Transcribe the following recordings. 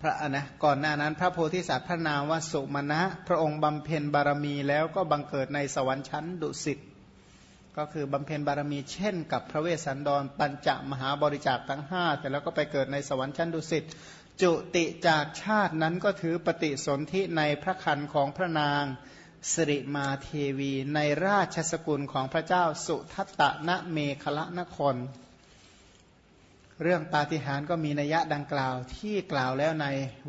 พระนะก่อนหน้านั้นพระโพธิสัตว์พระนามว่าสุมาณะพระองค์บำเพ็ญบารมีแล้วก็บังเกิดในสวรรค์ชั้นดุสิตก็คือบำเพ็ญบารมีเช่นกับพระเวสสันดร ปัญจมหาบริจาคทั้งห้าแต่แล้วก็ไปเกิดในสวรรค์ชั้นดุสิตจุติจากชาตินั้นก็ถือปฏิสนธิในพระคันของพระนางสิริมาเทวี ในราชสกุลของพระเจ้าสุทัตตะนะเมฆละนคร เรื่องปาฏิหาริย์ก็มีนัยยะดังกล่าวที่กล่าวแล้วใน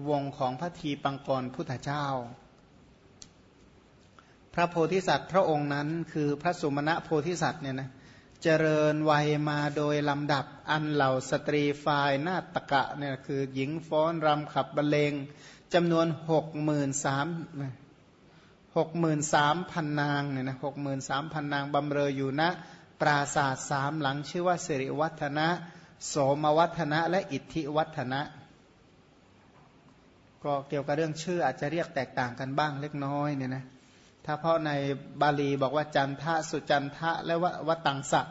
วงของพระทีปังกรพุทธเจ้า พระโพธิสัตว์พระองค์นั้นคือพระสุมาณะโพธิสัตว์เนี่ยนะเจริญวัยมาโดยลำดับอันเหล่าสตรีฝ่ายนาตกะเนี่ยคือหญิงฟ้อนรำขับบรรเลงจำนวนหกหมื่นสามหกหมื่นสามพันนางเนี่ยนะหกหมื่นสามพันนางบำเรออยู่ณปราศาสสามหลังชื่อว่าสิริวัฒนะ โสมวัฒนะและอิทธิวัฒนะ ก็เกี่ยวกับเรื่องชื่ออาจจะเรียกแตกต่างกันบ้างเล็กน้อยเนี่ยนะถ้าเพราะในบาลีบอกว่าจันทะสุจันทะและวัตังสะ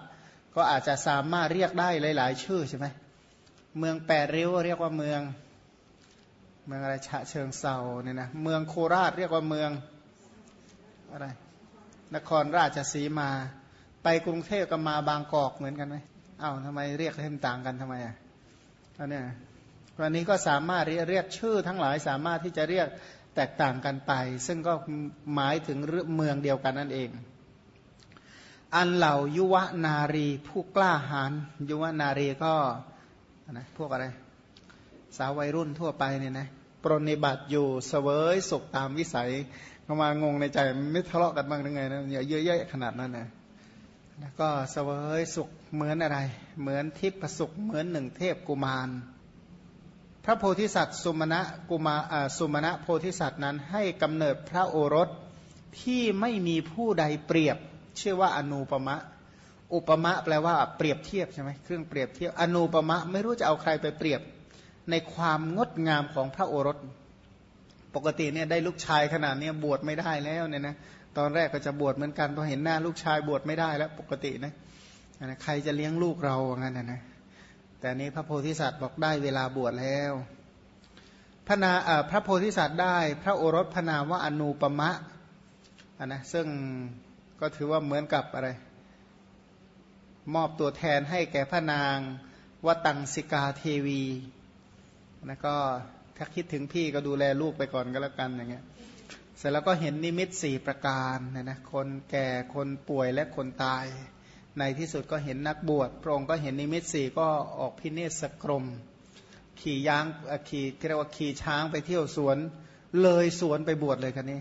ก็อาจจะสามารถเรียกได้หลาย ๆ ชื่อใช่ไหมเมืองแปดริ้วเรียกว่าเมือง เมืองอะไรฉะเชิงเซาเนี่ยนะเมืองโคราชเรียกว่าเมืองอะไรนครราชสีมา ไปกรุงเทพก็มาบางกอกเหมือนกันไหม เอา้าทำไมเรียกให้มันต่างกันทำไมอะอันนี้วันนี้ก็สามารถเรียกชื่อทั้งหลายสามารถที่จะเรียกแตกต่างกันไป ซึ่งก็หมายถึงเมืองเดียวกันนั่นเอง อันเหล่ายุวนารีผู้กล้าหาญยุวนารีก็นะพวกอะไร สาววัยรุ่นทั่วไปเนี่ยนะปรนิบัติอยู่เสวยสุขตามวิสัยก็มางงในใจไม่ทะเลาะกันบ้างยังไงนะอย่าเยอะแยะขนาดนั้นนะแล้ว ก็เสวยสุขเหมือนอะไร เหมือนทิพสุขเหมือนหนึ่งเทพกุมาร พระโพธิสัตว์สุมาณะกุมาสุมาณะโพธิสัตว์นั้นให้กำเนิดพระโอรสที่ไม่มีผู้ใดเปรียบชื่อว่าอนุปมะ อุปมะแปลว่าเปรียบเทียบใช่ไหมเครื่องเปรียบเทียบ อนุปมะไม่รู้จะเอาใครไปเปรียบในความงดงามของพระโอรส ปกติเนี่ยได้ลูกชายขนาดนี้บวชไม่ได้แล้วเนี่ยนะ ตอนแรกก็จะบวชเหมือนกันพอเห็นหน้าลูกชายบวชไม่ได้แล้วปกตินะนะใครจะเลี้ยงลูกเราอย่างนั้นนะแต่นี้พระโพธิสัตว์บอกได้เวลาบวชแล้วพระนาพระโพธิสัตว์ได้ พระโอรสพนามว่าอนุปมะนะซึ่งก็ถือว่าเหมือนกับอะไร มอบตัวแทนให้แก่พระนางวตังสิกาเทวีนะก็ถ้าคิดถึงพี่ก็ดูแลลูกไปก่อนก็แล้วกันอย่างเงี้ย เสร็จแล้วก็เห็นนิมิตสี่ประการนะนะคนแก่คนป่วยและคนตาย ในที่สุดก็เห็นนักบวชพระองค์ก็เห็นนิมิตสี่ก็ออกพิเนศกรม ขี่ยางขี่เรียกว่าขี่ช้างไปเที่ยวสวน เลยสวนไปบวชเลยคันนี้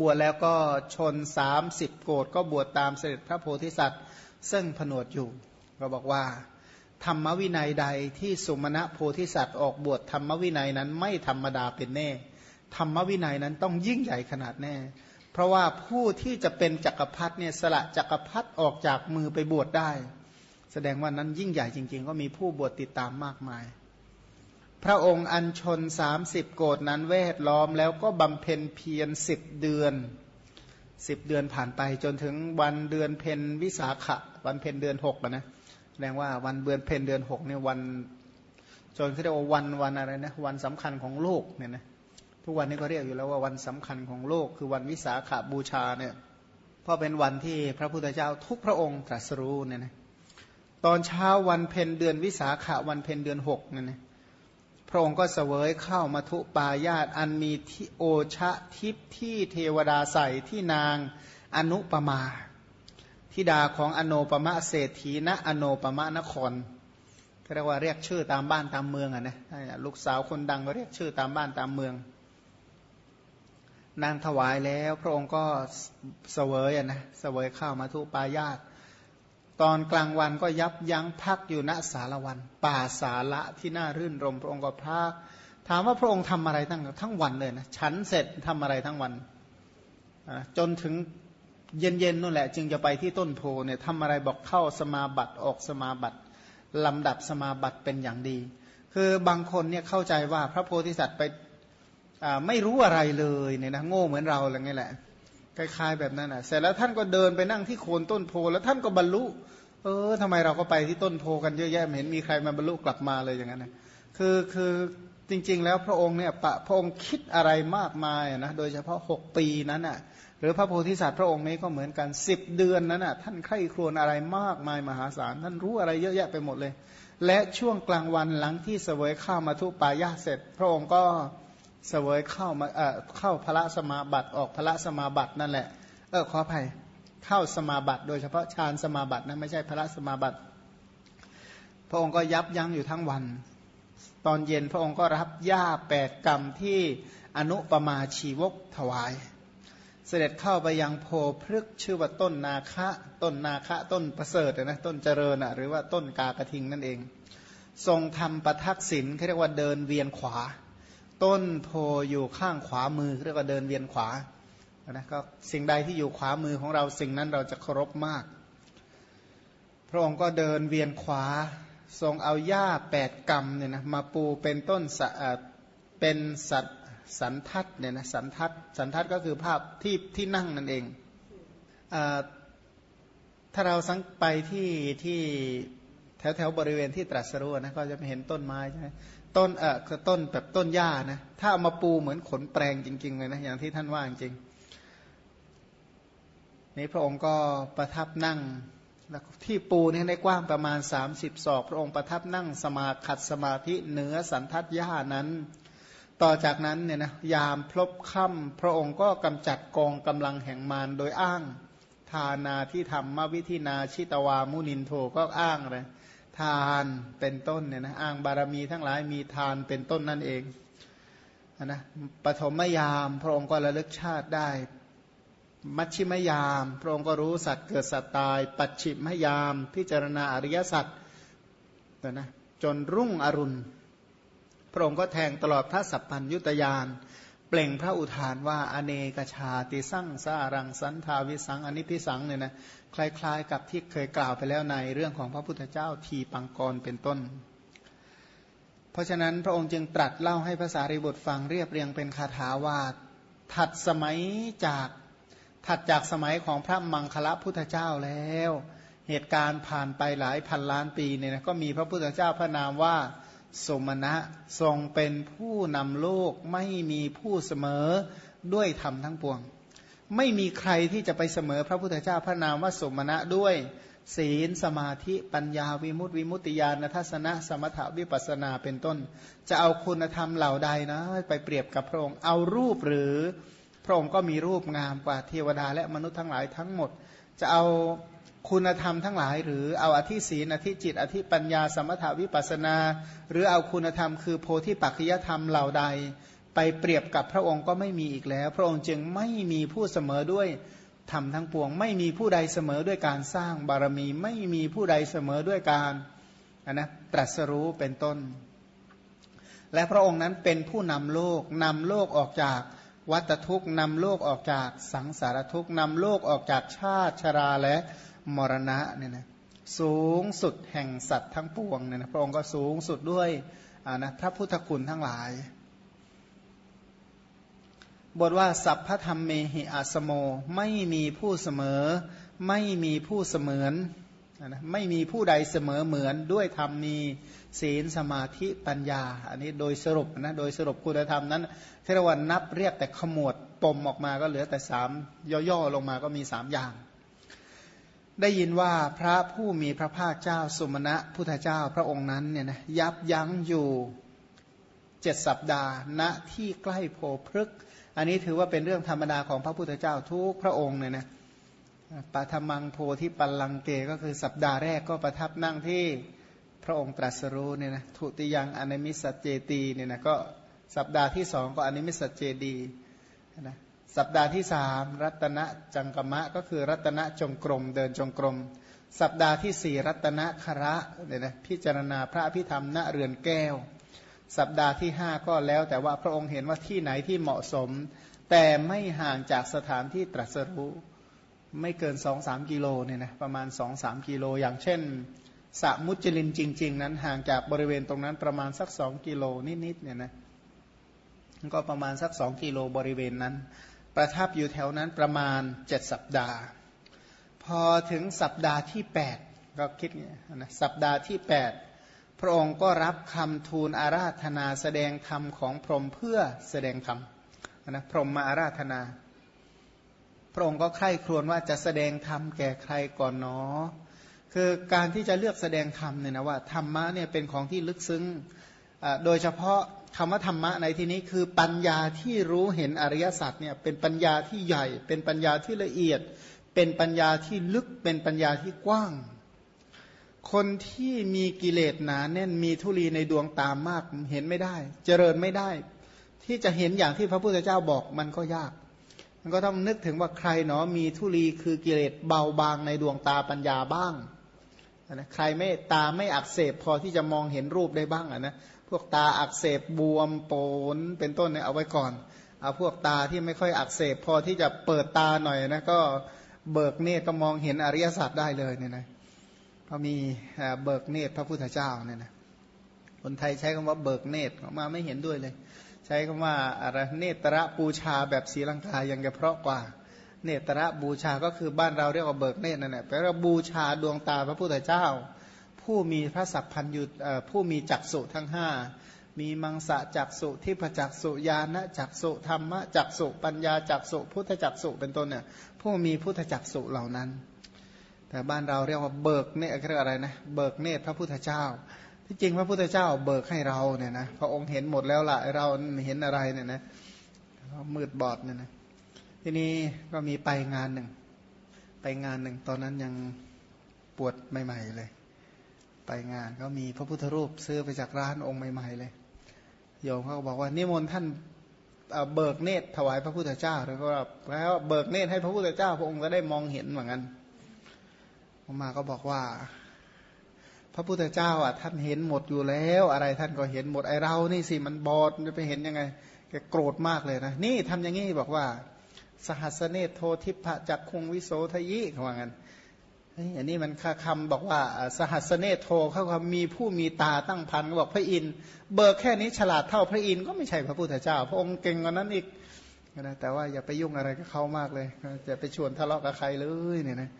บวชแล้วก็ชนสามสิบโกดก็บวชตามเสด็จพระโพธิสัตว์ ซึ่งผนวดอยู่ก็บอกว่า ธรรมวินัยใดที่สุมาณะโพธิสัตว์ออกบวชธรรมวินัยนั้นไม่ธรรมดาเป็นแน่ ธรรมวินัยนั้นต้องยิ่งใหญ่ขนาดแน่ เพราะว่าผู้ที่จะเป็นจักรพรรดิเนี่ยสละจักรพรรดิออกจากมือไปบวชได้ แสดงว่านั้นยิ่งใหญ่จริง ๆ ก็มีผู้บวชติดตามมากมาย พระองค์อัญชนสามสิบโกดนั้นเวทล้อมแล้วก็บำเพ็ญเพียรสิบเดือนสิบเดือนผ่านไปจนถึงวันเดือนเพ็ญวิสาขะ วันเพ็ญเดือนหกนะแสดงว่าวันเดือนเพ็ญเดือนหกเนี่ยวันจนเขาเรียกว่าวันวันอะไรนะวันสำคัญของโลกเนี่ยนะ ทุกวันนี้ก็เรียกอยู่แล้วว่าวันสำคัญของโลกคือวันวิสาขบูชาเนี่ยเพราะเป็นวันที่พระพุทธเจ้าทุกพระองค์ตรัสรู้เนี่ยนะตอนเช้าวันเพ็ญเดือนวิสาขาวันเพ็ญเดือนหกเนี่ยนะพระองค์ก็เสวยข้าวมธุปายาสอันมีทิพย์โอชะทิพที่เทวดาใส่ที่นางอนุปมาธิดาของอโนปมะเศรษฐีณอโนปมะนครเรียกว่าเรียกชื่อตามบ้านตามเมืองอะนะลูกสาวคนดังก็เรียกชื่อตามบ้านตามเมือง นางถวายแล้ว พระองค์ก็เสวยอะนะเสวยข้าวมาทุปายาตตอนกลางวันก็ยับยั้งพักอยู่ณสารวัน ป่าสาละที่น่ารื่นรม พระองค์ก็พักถามว่าพระองค์ทำอะไรทั้งทั้งวันเลยนะฉันเสร็จทำอะไรทั้งวันจนถึงเย็นๆนั่นแหละ จึงจะไปที่ต้นโพเนี่ยทำอะไรบอกเข้าสมาบัติออกสมาบัติลำดับสมาบัติเป็นอย่างดี คือบางคนเนี่ยเข้าใจว่าพระโพธิสัตว์ไป ไม่รู้อะไรเลยเนี่ยนะโง่เหมือนเราอะไรเงี้ยแหละคล้ายๆแบบนั้นอะเสร็จแล้วท่านก็เดินไปนั่งที่โคนต้นโพแล้วท่านก็บรรลุ เออทำไมเราก็ไปที่ต้นโพกันเยอะแยะเห็นมีใครมาบรรลุกลับมาเลยอย่างนั้นนะคือคือจริง ๆ แล้วพระองค์เนี่ยพระองค์คิดอะไรมากมายนะโดยเฉพาะ 6 ปีนั้นอะหรือพระโพธิสัตว์พระองค์นี้ก็เหมือนกัน 10 เดือนนั้นอะท่านใคร่ครวญอะไรมากมายมหาศาล ท่านรู้อะไรเยอะแยะไปหมดเลย และช่วงกลางวันหลังที่เสวยข้าวมาทุปายาเสร็จ พระองค์ก็ เสวยเข้ามาเอ่อเข้าพระสมาบัติออกพระสมาบัตินั่นแหละ เออขออภัยเข้าสมาบัติโดยเฉพาะฌานสมาบัตินะไม่ใช่พระสมาบัติ พระองค์ก็ยับยั้งอยู่ทั้งวัน ตอนเย็นพระองค์ก็รับหญ้าแปดกรรมที่อนุปมาชีวกถวาย เสด็จเข้าไปยังโพพฤกชื่อว่าต้นนาคะต้นนาคะต้นประเสริฐนะต้นเจริญอะหรือว่าต้นกากระทิงนั่นเอง ทรงทำประทักษิณเขาเรียกว่าเดินเวียนขวา ต้นโพอยู่ข้างขวามือเรียกว่าเดินเวียนขวานะก็สิ่งใดที่อยู่ขวามือของเราสิ่งนั้นเราจะเคารพมาก พระองค์ก็เดินเวียนขวา ทรงเอาหญ้าแปดกรรมเนี่ยนะมาปูเป็นต้นเป็นสัตสันทัดเนี่ยนะสันทัดสันทัดก็คือภาพที่ที่นั่งนั่นเองอถ้าเราสังไปที่ที่แถวแถวบริเวณที่ตรัสรู้นะก็จะเห็นต้นไม้ใช่ไหม ต้นเออคือต้นแบบต้นหญ้านะถ้าเอามาปูเหมือนขนแปลงจริง ๆ เลยนะอย่างที่ท่านว่าจริงนี้พระองค์ก็ประทับนั่งที่ปูนี่ได้กว้างประมาณ 30ศอกพระองค์ประทับนั่งสมาขัดสมาธิเหนือสันทัดหญ้านั้น ต่อจากนั้นเนี่ยนะยามพลบค่ำพระองค์ก็กำจัดกองกำลังแห่งมารโดยอ้างทานาที่ทำมวิธินาชิตวามุนินโทก็อ้างเลย ทานเป็นต้นเนี่ยนะอ้างบารมีทั้งหลายมีทานเป็นต้นนั่นเองนะปฐมยามพระองค์ก็ระลึกชาติได้ มัชชิมยาม พระองค์ก็รู้สัตว์เกิดสัตว์ตาย ปัจฉิมยาม พิจารณาอริยสัจนะจนรุ่งอรุณ พระองค์ก็แทงตลอดพระสัพพัญยุตยาน เปล่งพระอุทานว่าอเนกชาติสั่งสารังสันทาวิสังอนิพิสังเนี่ยนะคล้าย ๆ กับที่เคยกล่าวไปแล้วในเรื่องของพระพุทธเจ้าทีปังกรเป็นต้น เพราะฉะนั้นพระองค์จึงตรัสเล่าให้ภาษาริบุตรฟังเรียบเรียงเป็นคาถาว่าถัดสมัยจากถัดจากสมัยของพระมังคละพุทธเจ้าแล้ว เหตุการณ์ผ่านไปหลายพันล้านปีเนี่ยนะก็มีพระพุทธเจ้าพระนามว่า สมณะทรงเป็นผู้นำโลกไม่มีผู้เสมอด้วยธรรมทั้งปวง ไม่มีใครที่จะไปเสมอพระพุทธเจ้าพระนามว่าสมณะด้วยศีลสมาธิปัญญาวิมุตติวิมุตติญาณทัศนะสมถะวิปัสนาเป็นต้น จะเอาคุณธรรมเหล่าใดนะ ไปเปรียบกับพระองค์เอารูปหรือ พระองค์ก็มีรูปงามกว่าเทวดาและมนุษย์ทั้งหลายทั้งหมด จะเอา คุณธรรมทั้งหลาย หรือเอาอธิศีนอธิจิต อธิปัญญา สมถาวิปัสนา หรือเอาคุณธรรมคือโพธิปัจจยธรรมเหล่าใด ไปเปรียบกับพระองค์ก็ไม่มีอีกแล้ว พระองค์จึงไม่มีผู้เสมอด้วยธรรมทั้งปวง ไม่มีผู้ใดเสมอด้วยการสร้างบารมี ไม่มีผู้ใดเสมอด้วยการนะตรัสรู้เป็นต้น และพระองค์นั้นเป็นผู้นำโลกนำโลกออกจากวัตทุกนำโลกออกจากสังสารทุกนำโลกออกจากชาติชราและ มรณะเนี่ยนะสูงสุดแห่งสัตว์ทั้งปวงเนี่ยนะพระองค์ก็สูงสุดด้วยนะพระพุทธคุณทั้งหลาย บทว่าสัพพธรรมเมหิอาสโมไม่มีผู้เสมอ ไม่มีผู้เสมือนนะไม่มีผู้ใดเสมอเหมือนด้วยธรรมมีศีลสมาธิปัญญา อันนี้โดยสรุปนะโดยสรุปคุณธรรมนั้นเทรวันนับเรียกแต่ขมวดปมออกมาก็เหลือแต่สามย่อๆลงมาก็มีสามอย่าง ได้ยินว่าพระผู้มีพระภาคเจ้าสุมาณะพุทธเจ้าพระองค์นั้นเนี่ยนะยับยั้งอยู่เจ็ดสัปดาห์ณที่ใกล้โพธิพฤกษ์อันนี้ถือว่าเป็นเรื่องธรรมดาของพระพุทธเจ้าทุกพระองค์เนี่ยนะปฐมังโพธิปัลลังเกก็คือสัปดาห์แรกก็ประทับนั่งที่พระองค์ตรัสรู้เนี่ยนะทุติยังอนิมิสเจตีเนี่ยนะก็สัปดาห์ที่สองก็อนิมิสเจดีย์นะ สัปดาห์ที่สามรัตนจังกมะก็คือรัตนจงกรมเดินจงกรม สัปดาห์ที่สี่รัตนคระเนี่ยนะพิจารณาพระพิธรรมณเรือนแก้ว สัปดาห์ที่ห้าก็แล้ว แต่ว่าพระองค์เห็นว่าที่ไหนที่เหมาะสม แต่ไม่ห่างจากสถานที่ตรัสรู้ไม่เกินสองสามกิโลเนี่ยนะประมาณสองสามกิโลอย่างเช่นสะมุจลินจริง ๆ นั้นห่างจากบริเวณตรงนั้นประมาณสักสองกิโลนิดๆเนี่ยนะก็ประมาณสักสองกิโลบริเวณนั้น ประทับอยู่แถวนั้นประมาณเจ็ดสัปดาห์ พอถึงสัปดาห์ที่แปดก็คิดเนี่ยนะสัปดาห์ที่แปดพระองค์ก็รับคำทูลอาราธนาแสดงธรรมของพรหมเพื่อแสดงธรรมนะพรหมมาอาราธนา พระองค์ก็ใคร่ครวญว่าจะแสดงธรรมแก่ใครก่อนเนาะคือการที่จะเลือกแสดงธรรมเนี่ยนะว่าธรรมะเนี่ยเป็นของที่ลึกซึ้งโดยเฉพาะ คำว่าธรรมะในที่นี้คือปัญญาที่รู้เห็นอริยสัจเนี่ยเป็นปัญญาที่ใหญ่ เป็นปัญญาที่ละเอียด เป็นปัญญาที่ลึกเป็นปัญญาที่กว้าง คนที่มีกิเลสหนาแน่นมีทุลีในดวงตามมากเห็นไม่ได้ เจริญไม่ได้ ที่จะเห็นอย่างที่พระพุทธเจ้าบอกมันก็ยาก มันก็ต้องนึกถึงว่าใครเนาะมีทุลีคือกิเลสเบาบางในดวงตาปัญญาบ้างนะใครไม่ตาไม่อักเสบพอที่จะมองเห็นรูปได้บ้างอะนะ พวกตาอักเสบบวมโปนเป็นต้นเนี่ยเอาไว้ก่อน เอาพวกตาที่ไม่ค่อยอักเสบพอที่จะเปิดตาหน่อยนะก็เบิกเนตรก็มองเห็นอริยสัจได้เลยเนี่ยนะก็มีเบิกเนตรพระพุทธเจ้าเนี่ยนะคนไทยใช้คำว่าเบิกเนตรออกมาไม่เห็นด้วยเลย ใช้คำว่าอะไรเนตระปูชาแบบศรีลังกายังจะเพราะกว่า เนตระบูชาก็คือบ้านเราเรียกว่าเบิกเนตรนั่นแหละแปลว่าบูชาดวงตาพระพุทธเจ้า ผู้มีพระสัพพัญญุผู้มีจักษุทั้งห้ามีมังสะจักสุทิพจักสุญาณจักสุธรรมจักสุปัญญาจักสุพุทธจักสุเป็นต้นเนี่ยผู้มีพุทธจักสุเหล่านั้น แต่บ้านเราเรียกว่าเบิกเนตเรียกอะไรนะเบิกเนตพระพุทธเจ้า ที่จริงพระพุทธเจ้าเบิกให้เราเนี่ยนะพระองค์เห็นหมดแล้วล่ะเราเห็นอะไรเนี่ยนะมืดบอดเนี่ยนะทีนี้ก็มีไปงานหนึ่งไปงานหนึ่งตอนนั้นยังปวดใหม่ ๆ เลย ไปงาน ก็มีพระพุทธรูปซื้อไปจากร้านองค์ใหม่ๆเลย โยมเขาก็บอกว่านิมนต์ท่านเบิกเนตรถวายพระพุทธเจ้าแล้วก็แล้วเบิกเนตรให้พระพุทธเจ้า พระองค์ก็ได้มองเห็นเหมือนกันออกมาก็บอกว่า พระพุทธเจ้าอะท่านเห็นหมดอยู่แล้ว อะไรท่านก็เห็นหมดไอเรานี่สิมันบอดจะไปเห็นยังไงแกโกรธมากเลยนะนี่ทำอย่างนี้บอกว่า สหัสเนโททิพะจักคงวิโสทยิเขาว่างั้น อันนี้มันคำบอกว่าสหัสเนโทเขาคำมีผู้มีตาตั้งพันก็บอกพระอินทร์เบิกแค่นี้ฉลาดเท่าพระอินทร์ก็ไม่ใช่พระพุทธเจ้า พระองค์เก่งกว่านั้นอีกนะแต่ว่าอย่าไปยุ่งอะไรกับเขามากเลยจะไปชวนทะเลาะกับใครเลยเนี่ยนะ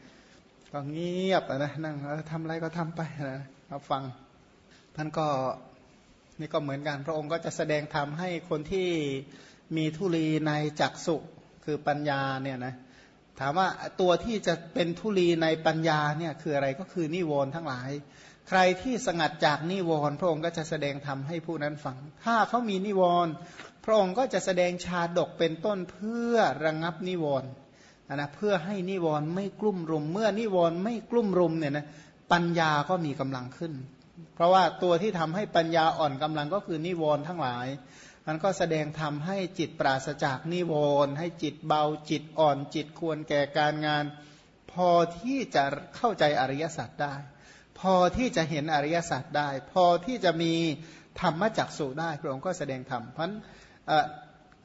ก็เงียบนะนั่งทำอะไรก็ทำไปนะรับฟังท่านก็นี่ก็เหมือนกัน พระองค์ก็จะแสดงธรรมให้คนที่มีทุลีในจักสุคือปัญญาเนี่ยนะ ถามว่าตัวที่จะเป็นทุลีในปัญญาเนี่ยคืออะไรก็คือนิวรณ์ทั้งหลาย ใครที่สงัดจากนิวรณ์พระองค์ก็จะแสดงธรรมให้ผู้นั้นฟัง ถ้าเขามีนิวรณ์พระองค์ก็จะแสดงชาดกเป็นต้นเพื่อระงงับนิวรณ์นะเพื่อให้นิวรณ์ไม่กลุ่มรุม เมื่อนิวรณ์ไม่กลุ่มรุมเนี่ยนะปัญญาก็มีกำลังขึ้น เพราะว่าตัวที่ทำให้ปัญญาอ่อนกำลังก็คือนิวรณ์ทั้งหลาย มันก็แสดงทำให้จิตปราศจากนิวรณ์ให้จิตเบาจิตอ่อนจิตควรแก่การงาน พอที่จะเข้าใจอริยสัจได้ พอที่จะเห็นอริยสัจได้ พอที่จะมีธรรมจักสุได้พระองค์ก็แสดงธรรมเพราะ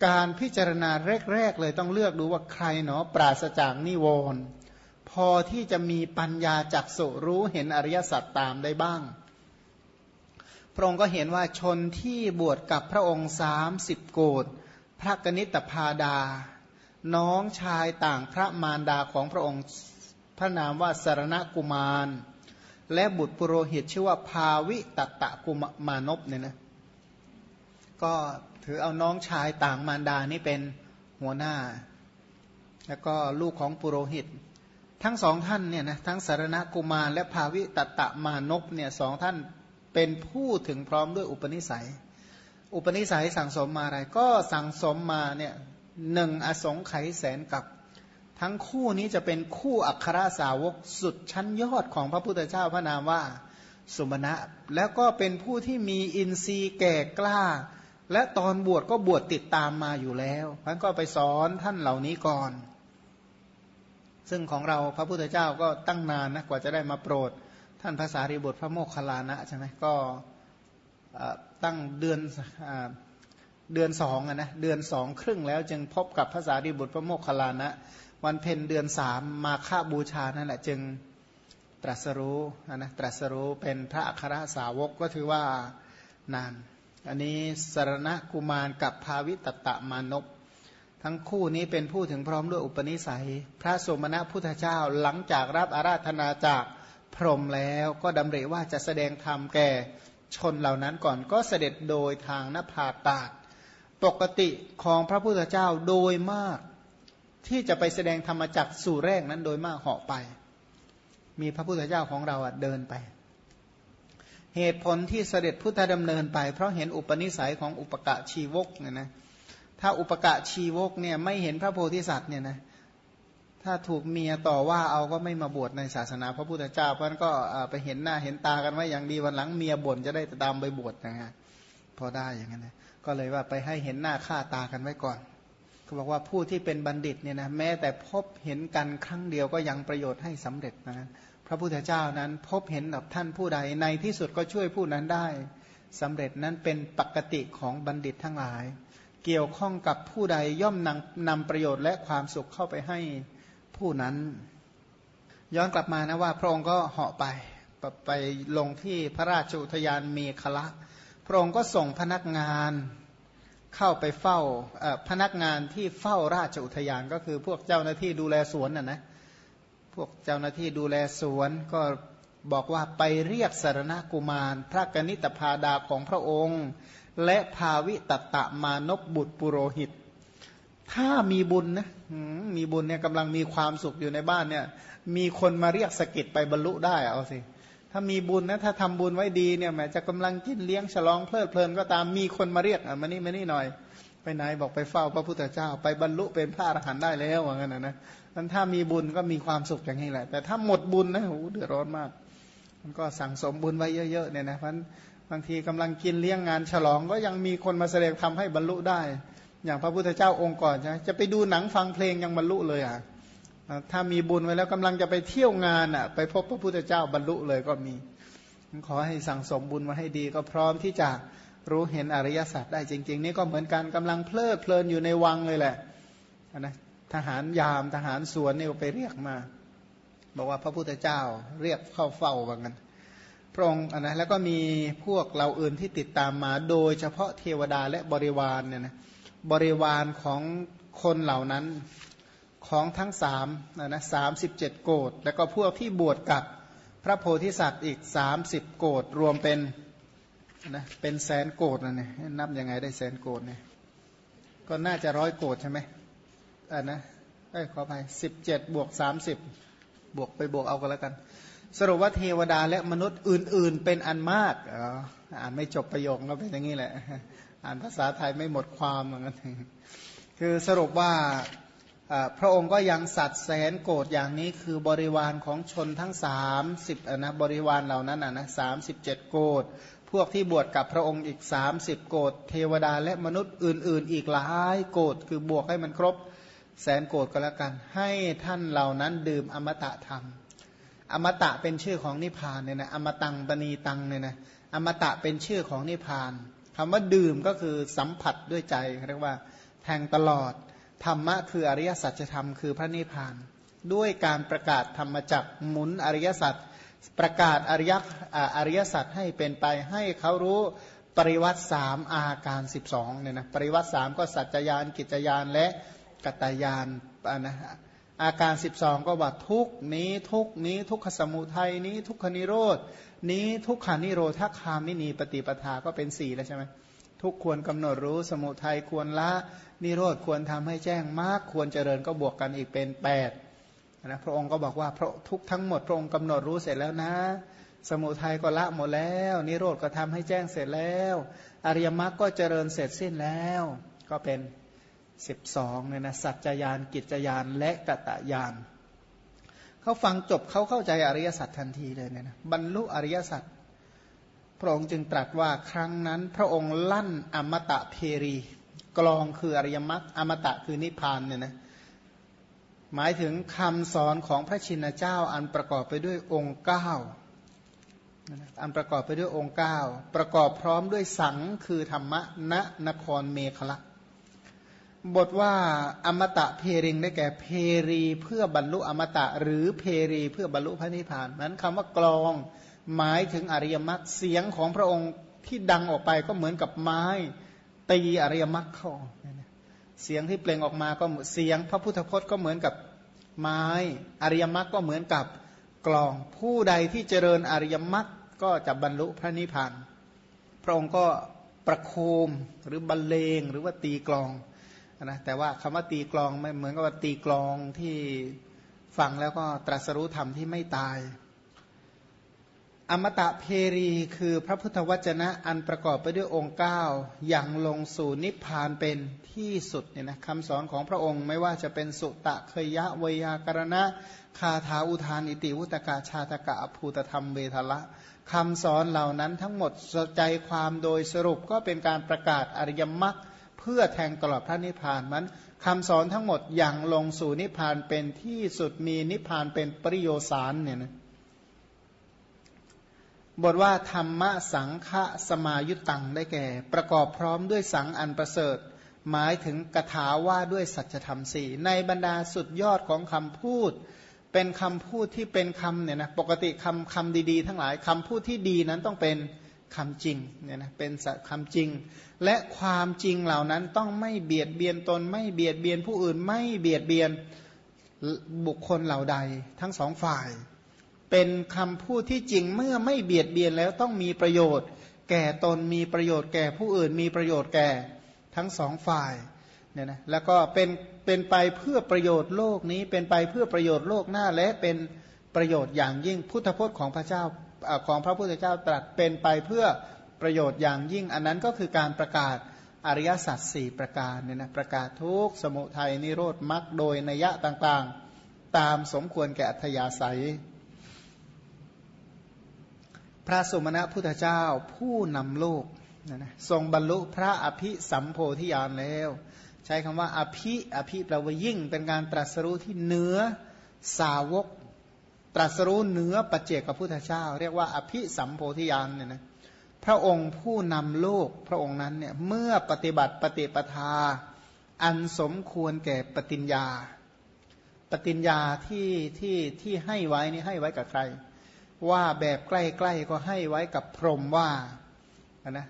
การพิจารณาแรก ๆ เลยต้องเลือกดูว่าใครเนาะปราศจากนิวรณ์พอที่จะมีปัญญาจักสุรู้เห็นอริยสัจตามได้บ้าง พระองค์ก็เห็นว่าชนที่บวชกับพระองค์สามสิบโกดพระกนิตพาดา น้องชายต่างพระมารดาของพระองค์พระนามว่าสารณกุมาร และบุตรปุโรหิตชื่อว่าภาวิตตะกุมานพเนี่ยนะก็ถือเอาน้องชายต่างมารดานี่เป็นหัวหน้า แล้วก็ลูกของปุโรหิต ทั้งสองท่านเนี่ยนะทั้งสารณกุมารและภาวิตตะมานพเนี่ยสองท่าน เป็นผู้ถึงพร้อมด้วยอุปนิสัย อุปนิสัยสั่งสมมาอะไร ก็สั่งสมมาเนี่ยหนึ่งอสงไขยแสนกับทั้งคู่นี้จะเป็นคู่อัครสาวกสุดชั้นยอดของพระพุทธเจ้าพระนามว่าสุมาณะแล้วก็เป็นผู้ที่มีอินทรีย์แก่กล้า และตอนบวชก็บวชติดตามมาอยู่แล้วท่านก็ไปสอนท่านเหล่านี้ก่อน ซึ่งของเราพระพุทธเจ้าก็ตั้งนานนะกว่าจะได้มาโปรด ท่านภาษารีบุตรพระโมคคัลลานะใช่ไหมก็ตั้งเดือนเดือนสองนะเดือนสองครึ่งแล้วจึงพบกับภาษารีบุตรพระโมคคัลลานะ วันเพ็ญเดือนสามมาฆาบูชานั่นแหละจึงตรัสรู้นะตรัสรู้เป็นพระอัครสาวกก็ถือว่านาน อันนี้สารณกุมารกับภาวิตตะมานพทั้งคู่นี้เป็นผู้ถึงพร้อมด้วยอุปนิสัย พระสมณะพุทธเจ้าหลังจากรับอาราธนาจาก พรหมแล้วก็ดำริว่าจะแสดงธรรมแก่ชนเหล่านั้นก่อนก็เสด็จโดยทางนภาตาดปกติของพระพุทธเจ้าโดยมาก ที่จะไปแสดงธรรมจักสู่แรกนั้นโดยมากเหาะไป มีพระพุทธเจ้าของเราเดินไป เหตุผลที่เสด็จพุทธดำเนินไป เพราะเห็นอุปนิสัยของอุปกะชีวกเนี่ยนะถ้าอุปกะชีวกเนี่ยไม่เห็นพระโพธิสัตว์เนี่ยนะ ถ้าถูกเมียต่อว่าเอาก็ไม่มาบวชในศาสนาพระพุทธเจ้าเพราะนั้นก็ไปเห็นหน้าเห็นตากันไว้อย่างดีวันหลังเมียบ่นจะได้ตามไปบวชนะฮะพอได้อย่างนั้นนะก็เลยว่าไปให้เห็นหน้าค่าตากันไว้ก่อนเขาบอกว่าผู้ที่เป็นบัณฑิตเนี่ยนะแม้แต่พบเห็นกันครั้งเดียวก็ยังประโยชน์ให้สำเร็จนะพระพุทธเจ้านั้นพบเห็นกับท่านผู้ใดในที่สุดก็ช่วยผู้นั้นได้สำเร็จนั้นเป็นปกติของบัณฑิตทั้งหลาย เกี่ยวข้องกับผู้ใดย่อมนำนำประโยชน์และความสุขเข้าไปให้ ผู้นั้น ย้อนกลับมานะว่าพระองค์ก็เหาะไปไปลงที่พระราชอุทยานเมฆละ พระองค์ก็ส่งพนักงานเข้าไปเฝ้าพนักงานที่เฝ้าราชอุทยานก็คือพวกเจ้าหน้าที่ดูแลสวนน่ะนะพวกเจ้าหน้าที่ดูแลสวนก็บอกว่าไปเรียกสารณกุมาร พระกนิตพาดาของพระองค์ และภาวิตตะมานพบุตรปุโรหิต ถ้ามีบุญนะมีบุญเนี่ยกำลังมีความสุขอยู่ในบ้านเนี่ย มีคนมาเรียกสกิดไปบรรลุได้เอาสิถ้ามีบุญนะถ้าทำบุญไว้ดีเนี่ยแม้จะกำลังกินเลี้ยงฉลองเพลิดเพลินก็ตามมีคนมาเรียกอะมานี่มานี่หน่อย ไปไหนบอกไปเฝ้าพระพุทธเจ้า ไปบรรลุเป็นพระอรหันต์ได้แล้วว่างั้นนะนะนั้นถ้ามีบุญก็มีความสุขอย่างนี้แหละ แต่ถ้าหมดบุญนะโอ้เดือดร้อนมาก มันก็สั่งสมบุญไว้เยอะๆเนี่ยนะเพราะบางทีกำลังกินเลี้ยงงานฉลองก็ยังมีคนมาแสดงทำให้บรรลุได้ อย่างพระพุทธเจ้าองค์ก่อนใช่จะไปดูหนังฟังเพลงยังบรรลุเลยอะถ้ามีบุญไว้แล้วกำลังจะไปเที่ยวงานอะไปพบพระพุทธเจ้าบรรลุเลยก็มี ขอให้สั่งสมบุญมาให้ดี ก็พร้อมที่จะรู้เห็นอริยสัจได้จริง ๆ นี่ก็เหมือนกันกำลังเพลิดเพลินอยู่ในวังเลยแหละนะทหารยามทหารสวนนี่ไปเรียกมา บอกว่าพระพุทธเจ้าเรียกเข้าเฝ้าว่างั้นพระองค์นะแล้วก็มีพวกเราอื่นที่ติดตามมาโดยเฉพาะเทวดาและบริวารเนี่ยนะ บริวารของคนเหล่านั้นของทั้งสามนะนะสามสิบเจ็ดโกดแล้วก็พวกที่บวชกับพระโพธิสัตว์อีกสามสิบโกดรวมเป็นนะเป็นแสนโกดนะเนี่ยนับยังไงได้แสนโกดเนี่ยก็น่าจะร้อยโกดใช่ไหมอ่านะเอ้ขออภัยสิบเจ็ดบวกสามสิบบวกไปบวกเอากันแล้วกัน สรุปว่าเทวดาและมนุษย์อื่น ๆ เป็นอันมากอ๋ออ่านไม่จบประโยคก็เป็นอย่างนี้แหละ อ่านภาษาไทยไม่หมดความเหมือนกันคือสรุปว่าพระองค์ก็ยังสัตว์แสนโกรธอย่างนี้คือบริวารของชนทั้งสามสิบนะบริวารเหล่านั้นนะสามสิบเจ็ดโกรธพวกที่บวชกับพระองค์อีกสามสิบโกรธเทวดาและมนุษย์อื่น ๆ อีกหลายโกรธคือบวกให้มันครบแสนโกรธก็แล้วกัน ให้ท่านเหล่านั้นดื่มอมตะธรรม อมตะเป็นชื่อของนิพพานเนี่ยนะอมตังปณีตังเนี่ยนะอมตะเป็นชื่อของนิพพาน คำว่าดื่มก็คือสัมผัสด้วยใจเรียกว่า แทงตลอด ธรรมะคืออริยสัจธรรมคือพระนิพพาน ด้วยการประกาศธรรมจักหมุนอริยสัจประกาศอริยอริยสัจให้เป็นไปให้เขารู้ปริวัติสามอาการ 12เนี่ยนะปริวัติสามก็สัจจยานกิจยานและกัตยานนะ อาการ 12 ก็ว่าทุกนี้ทุกนี้ทุกขสมุทัยนี้ทุกขนิโรดนี้ทุกขานิโรธคามินีปฏิปทาก็เป็นสี่แล้วใช่ไหมทุกควรกำหนดรู้สมุทัยควรละนิโรธควรทำให้แจ้งมากควรเจริญก็บวกกันอีกเป็นแปดนะพระองค์ก็บอกว่าพระทุกทั้งหมดพระองค์กำหนดรู้เสร็จแล้วนะ สมุทัยก็ละหมดแล้ว นิโรธก็ทำให้แจ้งเสร็จแล้ว อริยมรรคก็เจริญเสร็จสิ้นแล้ว ก็เป็น สิบสองเนี่ยนะสัจจยานกิจยานและกตะยานเขาฟังจบเขาเข้าใจอริยสัจทันทีเลยเนี่ยนะบรรลุอริยสัจพระองค์จึงตรัสว่าครั้งนั้นพระองค์ลั่นอมตะเพรี กลองคืออริยมรรคอมตะคือนิพพานเนี่ยนะหมายถึงคำสอนของพระชินเจ้าอันประกอบไปด้วยองค์เก้าอันประกอบไปด้วยองค์เก้าประกอบพร้อมด้วยสังคือธรรมะณนครเมฆละ บทว่าอมตะเพริงได้แก่เพรีเพื่อบรรลุอมตะ หรือเพรีเพื่อบรรลุพระนิพพานนั้นคำว่ากลองหมายถึงอริยมรรคเสียงของพระองค์ที่ดังออกไปก็เหมือนกับไม้ตีอริยมรรคเข้าเสียงที่เปล่งออกมาก็เสียงพระพุทธพจน์ก็เหมือนกับไม้อริยมรรคก็เหมือนกับกลอง ผู้ใดที่เจริญอริยมรรคก็จะบรรลุพระนิพพานพระองค์ก็ประโคมหรือบรรเลงหรือว่าตีกลอง นะแต่ว่าคำว่าตีกลองไม่เหมือนกับว่าตีกลองที่ฟังแล้วก็ตรัสรู้ธรรมที่ไม่ตาย อมตะเพรีคือพระพุทธวจนะอันประกอบไปด้วยองค์ 9 อย่างลงสู่นิพพานเป็นที่สุดเนี่ยนะคำสอนของพระองค์ไม่ว่าจะเป็นสุตะเคยยะวยากรณะ คาถาอุทานอิติวุตกาชาตกะอภูตธรรมเวทละคำสอนเหล่านั้นทั้งหมดใจความโดยสรุปก็เป็นการประกาศอริยมรรค พื่อแทงตลอดพระนิพพานมันคำสอนทั้งหมดอย่างลงสู่นิพพานเป็นที่สุดมีนิพพานเป็นปริโยสารเนี่ยนะบทว่าธรรมะสังฆะสมายุตังได้แก่ ประกอบพร้อมด้วยสังอันประเสริฐ หมายถึงกถาว่าด้วยสัจธรรมสี่ในบรรดาสุดยอดของคำพูด เป็นคำพูดที่เป็นคำเนี่ยนะปกติคำคำดีๆ ทั้งหลายคำพูดที่ดีนั้นต้องเป็น คำจริงเนี่ยนะเป็นคำจริง และความจริงเหล่านั้นต้องไม่เบียดเบียนตน ไม่เบียดเบียนผู้อื่น ไม่เบียดเบียนบุคคลเหล่าใด ทั้งสองฝ่าย เป็นคำพูดที่จริงเมื่อไม่เบียดเบียนแล้วต้องมีประโยชน์ แก่ตนมีประโยชน์แก่ผู้อื่น มีประโยชน์แก่ทั้งสองฝ่ายเนี่ยนะแล้วก็เป็นเป็นไปเพื่อประโยชน์โลกนี้ เป็นไปเพื่อประโยชน์โลกหน้าและเป็นประโยชน์อย่างยิ่งพุทธพจน์ของพระเจ้า ของพระพุทธเจ้าตรัสเป็นไปเพื่อประโยชน์อย่างยิ่ง อันนั้นก็คือการประกาศอริยสัจสี่ประการเนี่ยนะประกาศทุกสมุทัยนิโรธมรรคโดยนัยะต่างๆ ตามสมควรแก่อัธยาศัย พระสุมาณพุทธเจ้าผู้นำโลกนะนะทรงบรรลุพระอภิสัมโพธิญาณแล้ว ใช้คำว่าอภิอภิแปลว่ายิ่งเป็นการตรัสรู้ที่เนื้อสาวก ตรัสรู้เนื้อปัจเจกพุทธเจ้า เรียกว่าอภิสัมโพธิญาณเนี่ยนะพระองค์ผู้นำโลกพระองค์นั้นเนี่ยเมื่อปฏิบัติปฏิปทา อันสมควรแก่ปฏิญญา ปฏิญญาที่ที่ที่ให้ไว้นี่ให้ไว้กับใคร ว่าแบบใกล้ๆก็ให้ไว้กับพรหมว่านะ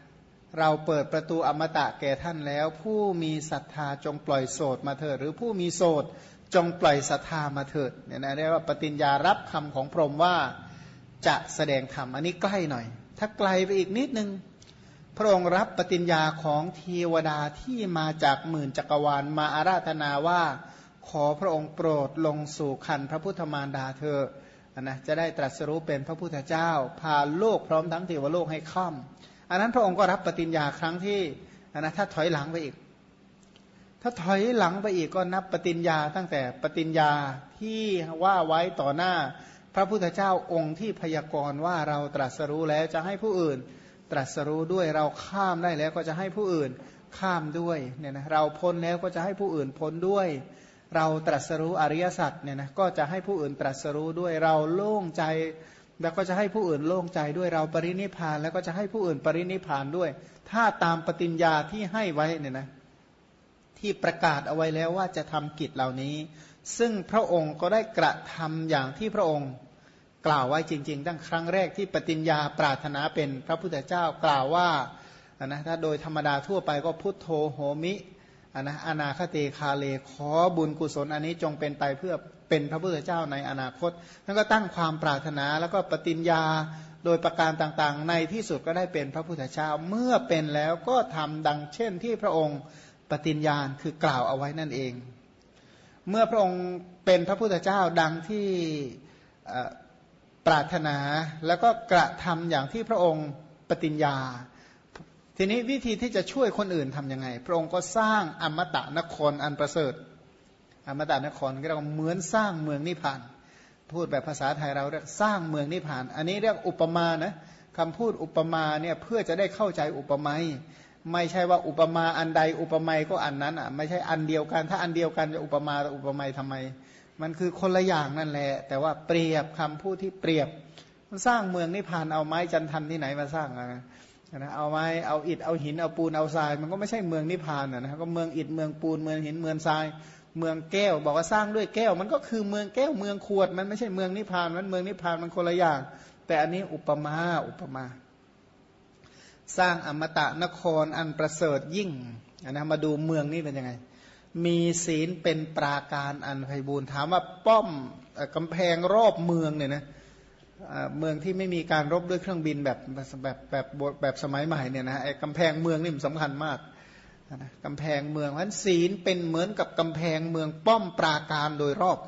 เราเปิดประตูอมตะแก่ท่านแล้ว ผู้มีศรัทธาจงปล่อยโสดมาเถิดหรือผู้มีโสด จงปล่อยศรัทธามาเถิดเนี่ยนะเรียกว่าปฏิญญารับคำของพรหมว่าจะแสดงธรรมอันนี้ใกล้หน่อย ถ้าไกลไปอีกนิดนึง พระองค์รับปฏิญญาของเทวดาที่มาจากหมื่นจักรวาลมาอาราธนาว่าขอพระองค์โปรดลงสู่คันพระพุทธมารดาเธอนะจะได้ตรัสรู้เป็นพระพุทธเจ้า พาโลกพร้อมทั้งเทวโลกให้ค่อมอันนั้นพระองค์ก็รับปฏิญญาครั้งที่นะถ้าถอยหลังไปอีก ถ้าถอยหลังไปอีกก็นับปฏิญญาตั้งแต่ปฏิญญาที่ว่าไว้ต่อหน้า พระพุทธเจ้าองค์ที่พยากรณ์ว่าเราตรัสรู้แล้วจะให้ผู้อื่น ตรัสรู้ด้วยเราข้ามได้แล้วก็จะให้ผู้อื่นข้ามด้วยเนี่ยนะเราพ้นแล้วก็จะให้ผู้อื่นพ้นด้วย เราตรัสรู้อริยสัจเนี่ยนะก็จะให้ผู้อื่นตรัสรู้ด้วยเราโล่งใจ แล้วก็จะให้ผู้อื่นโล่งใจด้วยเราปรินิพานแล้วก็จะให้ผู้อื่นปรินิพานด้วย ถ้าตามปฏิญญาที่ให้ไว้เนี่ยนะ ที่ประกาศเอาไว้แล้วว่าจะทำกิจเหล่านี้ ซึ่งพระองค์ก็ได้กระทำอย่างที่พระองค์กล่าวไว้จริง ๆ ตั้งครั้งแรกที่ปฏิญญาปรารถนาเป็นพระพุทธเจ้ากล่าวว่านะถ้าโดยธรรมดาทั่วไปก็พุทโธโหมิอนะอนาคเตคาเลขอบุญกุศลอันนี้จงเป็นไปเพื่อเป็นพระพุทธเจ้าในอนาคตนั่นก็ตั้งความปรารถนาแล้วก็ปฏิญญาโดยประการต่างๆ ในที่สุดก็ได้เป็นพระพุทธเจ้าเมื่อเป็นแล้วก็ทำดังเช่นที่พระองค์ ปฏิญญาณคือกล่าวเอาไว้นั่นเอง เมื่อพระองค์เป็นพระพุทธเจ้าดังที่ปรารถนาแล้วก็กระทำอย่างที่พระองค์ปฏิญญา ทีนี้วิธีที่จะช่วยคนอื่นทํำยังไง พระองค์ก็สร้างอมตะนครอันประเสริฐ อมตะนครก็เรียกว่าเหมือนสร้างเมืองนิพพาน พูดแบบภาษาไทยเราเรียกสร้างเมืองนิพพาน อันนี้เรียกอุปมานะคำพูดอุปมาเนี่ยเพื่อจะได้เข้าใจอุปมา ไม่ใช่ว่าอุปมาอันใดอุปไมยก็อันนั้นอะไม่ใช่อันเดียวกัน ถ้าอันเดียวกันจะอุปมาอุปไมยทำไม มันคือคนละอย่างนั่นแหละ แต่ว่าเปรียบคำพูดที่เปรียบมันสร้างเมืองนิพพานเอาไม้จันทันที่ไหนมาสร้างนะนะเอาไม้เอาอิฐเอาหินเอาปูนเอาทราย มันก็ไม่ใช่เมืองนิพพานนะก็เมืองอิฐเมืองปูนเมืองหินเมืองทราย เมืองแก้ว บอกว่าสร้างด้วยแก้ว มันก็คือเมืองแก้วเมืองขวด มันไม่ใช่เมืองนิพพานมันเมืองนิพพานมันคนละอย่าง แต่อันนี้อุปมาอุปมา สร้างอมตะนครอันประเสริฐยิ่งนะมาดูเมืองนี้เป็นยังไง มีศีลเป็นปราการอันไพบูรณ์ถามว่าป้อมกำแพงรอบเมืองเนี่ยนะเมืองที่ไม่มีการรบด้วยเครื่องบินแบบแบบแบบแบบสมัยใหม่เนี่ยนะไอ้กำแพงเมืองนี่มันสำคัญมากนะกำแพงเมืองเพราะศีลเป็นเหมือนกับกำแพงเมืองป้อมปราการโดยรอบ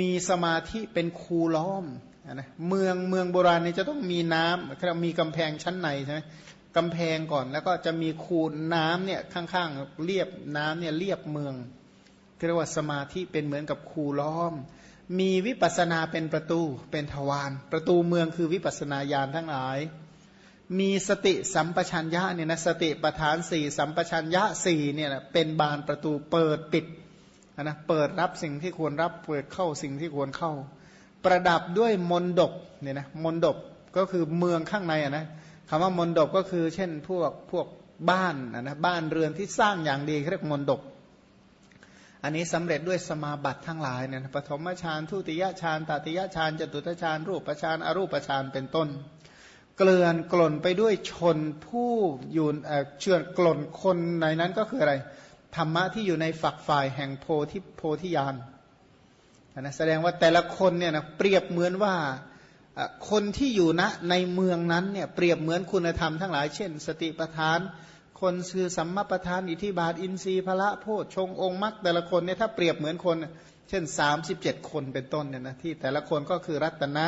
มีสมาธิเป็นคูล้อม นะเมืองเมืองโบราณนี่จะต้องมีน้ำเรามีกำแพงชั้นในใช่ไหมกำแพงก่อนแล้วก็จะมีคูน้ำเนี่ยข้างๆเรียบน้ำเนี่ยเรียบเมืองเรียกว่าสมาธิเป็นเหมือนกับคูล้อม มีวิปัสนาเป็นประตูเป็นทวารประตูเมืองคือวิปัสนาญาณทั้งหลาย มีสติสัมปชัญญะเนี่ยนะสติปทานสี่สัมปชัญญะสี่เนี่ยเป็นบานประตูเปิดปิดนะเปิดรับสิ่งที่ควรรับเปิดเข้าสิ่งที่ควรเข้า ประดับด้วยมนดกเนี่ยนะมนดกก็คือเมืองข้างในอะนะคำว่ามนดกก็คือ เช่นพวกพวกบ้านอะนะบ้านเรือนที่สร้างอย่างดีเรียกมนดกอันนี้สำเร็จด้วยสมาบัติทั้งหลายเนี่ยปฐมฌานทุติยฌานตติยฌานจตุตฌานรูปฌานอรูปฌานเป็นต้น เกลื่อนกล่นไปด้วยชนผู้อยู่เชื่อกล่นคนในนั้นก็คืออะไรธรรมะที่อยู่ในฝักฝ่ายแห่งโพธิโพธิญาณ นะแสดงว่าแต่ละคนเนี่ยนะเปรียบเหมือนว่าคนที่อยู่ณในเมืองนั้นเนี่ยเปรียบเหมือนคุณธรรมทั้งหลายเช่น สติปทาน คนคือสัมมาประธาน อิทิบาท อินทรีย์พระโพชงองค์มรรคแต่ละคนเนี่ยถ้าเปรียบเหมือนคน เช่น 37 คนเป็นต้นเนี่ยนะที่แต่ละคนก็คือรัตนะ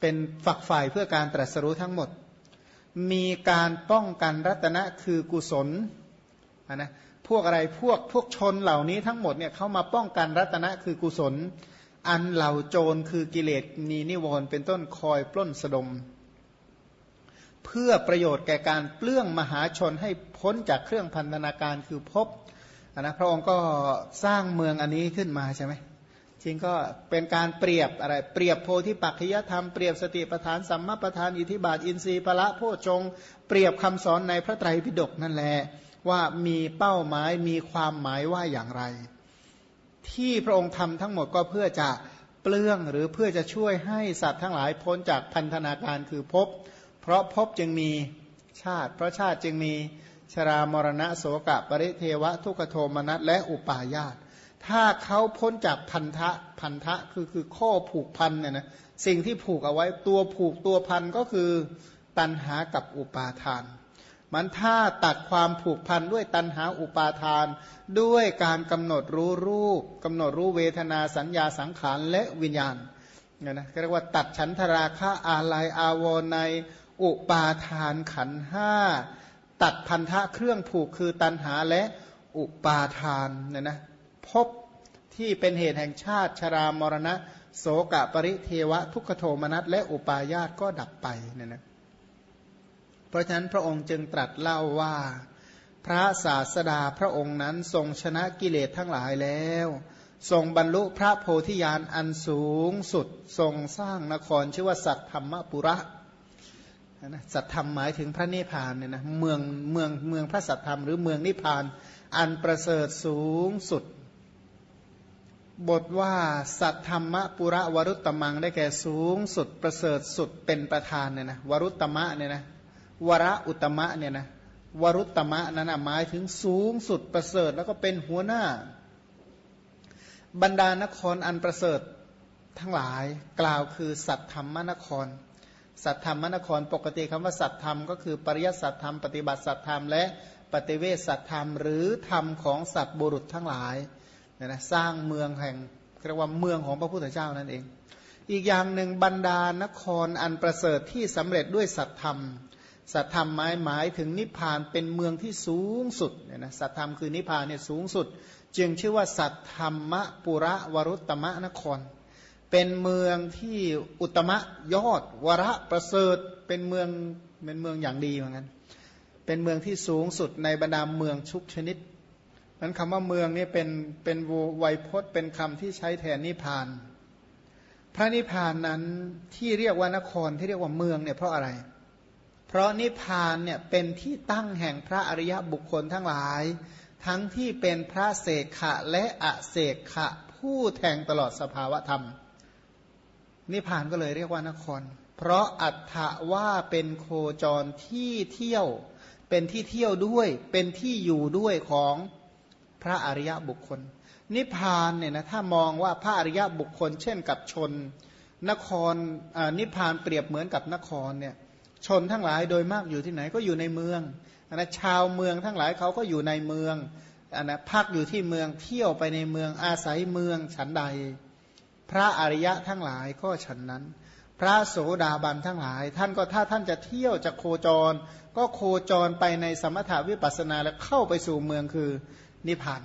เป็นฝักฝ่ายเพื่อการตรัสรู้ทั้งหมด มีการป้องกันรัตนะคือกุศลนะพวกอะไรพวกพวกชนเหล่านี้ทั้งหมดเนี่ยเขามาป้องกันรัตนะคือกุศล อันเหล่าโจรคือกิเลสนีนิวรณ์เป็นต้นคอยปล้นสะดม เพื่อประโยชน์แก่การเปลื้องมหาชนให้พ้นจากเครื่องพันธนาการคือพบนะพระองค์ก็สร้างเมืองอันนี้ขึ้นมาใช่ไหมจริงก็เป็นการเปรียบอะไรเปรียบโพธิปัจจยธรรมเปรียบสติปทานสัมมาปทานอิทิบาทอินทรีย์พละโพชง เปรียบคำสอนในพระไตรปิฎกนั่นแหละว่ามีเป้าหมายมีความหมายว่าอย่างไร ที่พระองค์ทำทั้งหมดก็เพื่อจะเปลื้องหรือเพื่อจะช่วยให้สัตว์ทั้งหลายพ้นจากพันธนาการคือภพเพราะภพจึงมีชาติ เพราะชาติจึงมีชรามรณะโสกะปริเทวะ ทุกโทมนัสและอุปาญาตถ้าเขาพ้นจากพันธะพันธะคือคือข้อผูกพันเนี่ยนะสิ่งที่ผูกเอาไว้ตัวผูกตัวพันก็คือตันหากับอุปาทาน มันถ้าตัดความผูกพันด้วยตันหาอุปาทาน ด้วยการกำหนดรู้รูปกำหนดรู้เวทนาสัญญาสังขารและวิญญาณเนี่ยนะเรียกว่าตัดฉันทราคะอาลัยอาวรในอุปาทานขันห้าตัดพันธะเครื่องผูกคือตันหาและอุปาทานเนี่ยนะพบที่เป็นเหตุแห่งชาติชรามรณะ โสกะปริเทวะทุกขโทมนัสและอุปาญาตก็ดับไปเนี่ยนะ เพราะฉะนั้นพระองค์จึงตรัสเล่าว่า พระศาสดาพระองค์นั้นทรงชนะกิเลสทั้งหลายแล้วทรงบรรลุพระโพธิญาณอันสูงสุดทรงสร้างนครชื่อว่าสัตธรรมปุระนะสัตธรรมหมายถึงพระนิพพานเนี่ยนะเมืองเมืองเมืองพระสัตธรรมหรือเมืองนิพพาน อันประเสริฐสูงสุด บทว่าสัตธรรมปุระวรุตตมังได้แก่สูงสุดประเสริฐสุดเป็นประธานเนี่ยนะวรุตตมะเนี่ยนะ วระอุตมะเนี่ยนะวรุตตมะนั้นนะหมายถึงสูงสุดประเสริฐแล้วก็เป็นหัวหน้า บรรดานครอันประเสริฐทั้งหลายกล่าวคือสัตธรรมนคร สัตธรรมนครปกติคำว่าสัตธรรมก็คือปริยัติสัตธรรมปฏิบัติสัตธรรมและปฏิเวสสัตธรรม หรือธรรมของสัตบุรุษทั้งหลายเนี่ยนะสร้างเมืองแห่งเรียกว่าเมืองของพระพุทธเจ้านั่นเอง อีกอย่างหนึ่งบรรดานครอันประเสริฐที่สำเร็จด้วยสัตธรรม สัตธรรมหมายหมายถึงนิพพานเป็นเมืองที่สูงสุดเนี่ยนะสัตธรรมคือนิพพานเนี่ยสูงสุด จึงชื่อว่าสัตธรรมปุระวรุตตมะนคร เป็นเมืองที่อุตมะยอดวระประเสริฐเป็นเมืองเป็นเมืองอย่างดีเหมือนกันเป็นเมืองที่สูงสุดในบรรดาเมืองชุกชนิดนั้นคำว่าเมืองนี้เป็นเป็นไวยพจน์เป็นคำที่ใช้แทนนิพพาน พระนิพพานนั้นที่เรียกว่านครที่เรียกว่าเมืองเนี่ยเพราะอะไรเพราะนิพพานเนี่ยเป็นที่ตั้งแห่งพระอริยบุคคลทั้งหลาย ทั้งที่เป็นพระเสกขะและอะเสกขะผู้แทงตลอดสภาวะธรรม นิพพานก็เลยเรียกว่านคร เพราะอัตถะว่าเป็นโคจรที่เที่ยว เป็นที่เที่ยวด้วย เป็นที่อยู่ด้วยของพระอริยบุคคล นิพพานเนี่ยนะถ้ามองว่าพระอริยบุคคล เช่นกับชน นครนิพพานเปรียบเหมือนกับนครเนี่ย ชนทั้งหลายโดยมากอยู่ที่ไหนก็อยู่ในเมืองอนะชาวเมืองทั้งหลายเขาก็อยู่ในเมืองอนะพักอยู่ที่เมืองเที่ยวไปในเมืองอาศัยเมืองฉันใด พระอริยะทั้งหลายก็ฉันนั้น พระโสดาบันทั้งหลาย ท่านก็ถ้าท่านจะเที่ยวจะโคจร ก็โคจรไปในสมถาวิปัสสนาแล้วเข้าไปสู่เมืองคือนิพพาน